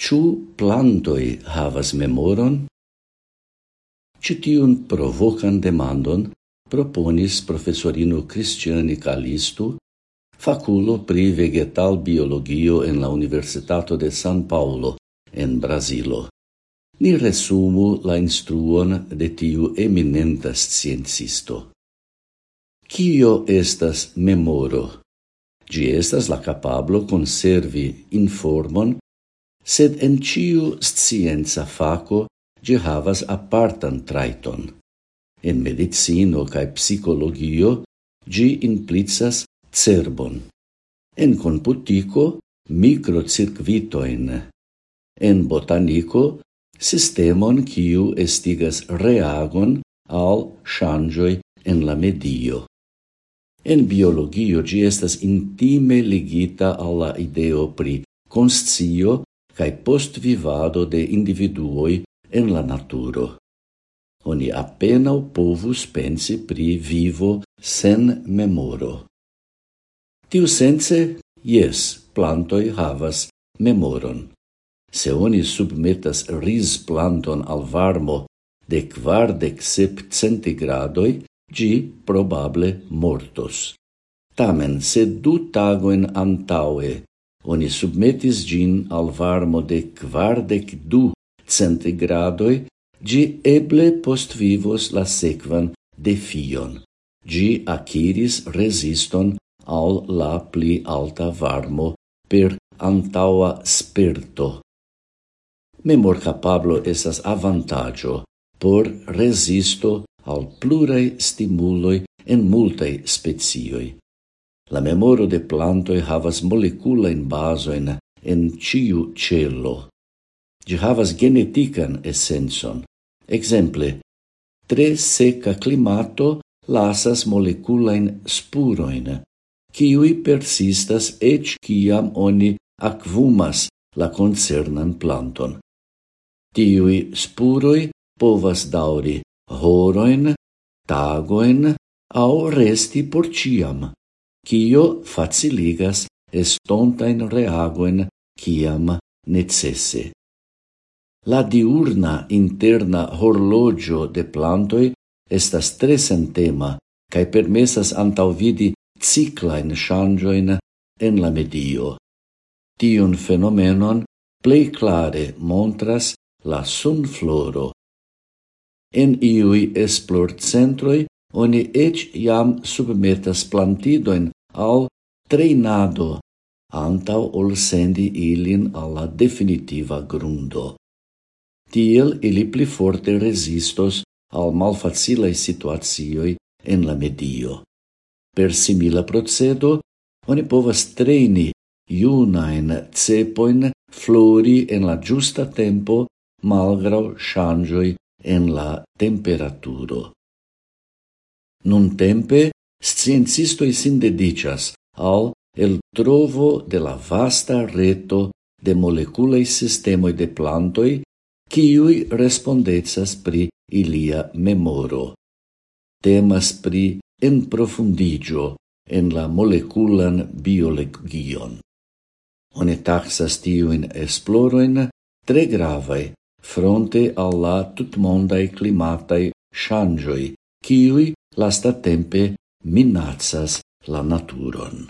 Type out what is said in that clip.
Ciu plantoi havas memoron? Citiun provocan demandon proponis professorino Cristiani Calisto, faculo pri vegetal biologio en la Universitato de San Paulo, en Brazilo. Ni resumu la instruon de tiu eminenta sciencisto. Cio estas memoro? Gi estas la capablo conservi informon sed en ciu scienza faco gi havas apartan traiton. En medicino cae psicologio gi implicas cerbon. En computico microcircuitoin. En botanico sistemon kiu estigas reagon al changioi en la medio. En biologio gi estas intime ligita alla ideo pri conscio cae post vivado de individuoi en la naturo. Oni appena povus pensi pri vivo sen memoro. Tiu sense, yes, plantoi havas memoron. Se oni submetas ris planton al varmo de quardec sep centigradoi, gi probable mortos. Tamen, se du tagoen antaue Oni submetis gin al varmo de quardec du centigradoi, gi eble postvivos la sequan de fion. Gi aciris resiston al la pli alta varmo per antaua sperto. Memor capablo esas avantaggio por resisto al plurei stimuloi en multei specioi. La memoro de plantoi havas molecula in basoin en ciu cello. Gi havas genetican essenson. Exemple, tre seca climato lasas moleculain spuroin, ciui persistas ec ciam oni acvumas la concernan planton. Tiui spuroi povas dauri horoin, tagoin, au resti por ciam cio faciligas estontain reagoen kiam necesse. La diurna interna horlogio de plantoi estas tre sentema cae permesas antauvidi ciclain changioin en la medio. Tion fenomenon plei klare montras la sunfloro. En iui esplor centroi oni ec iam submetas plantidoin al treinado antau ol sendi ilin alla definitiva grundo. Tiel ili pli forte resistos al malfacilaj situatioi en la medio. Per simila procedo, oni povas treini iunain cepoin flori en la giusta tempo malgrau changioi en la temperaturo. Nun tempe sciencistoi sin dedicas al el trovo de la vasta reto de moleculei sistemoi de plantoi quiui respondecas pri ilia memoro. Temas pri en profundigio en la moleculan biologion. One taxas tiuin esploroin tre gravae fronte alla tutmondai climatai changioi, kiui Lastatempe minacas la naturon.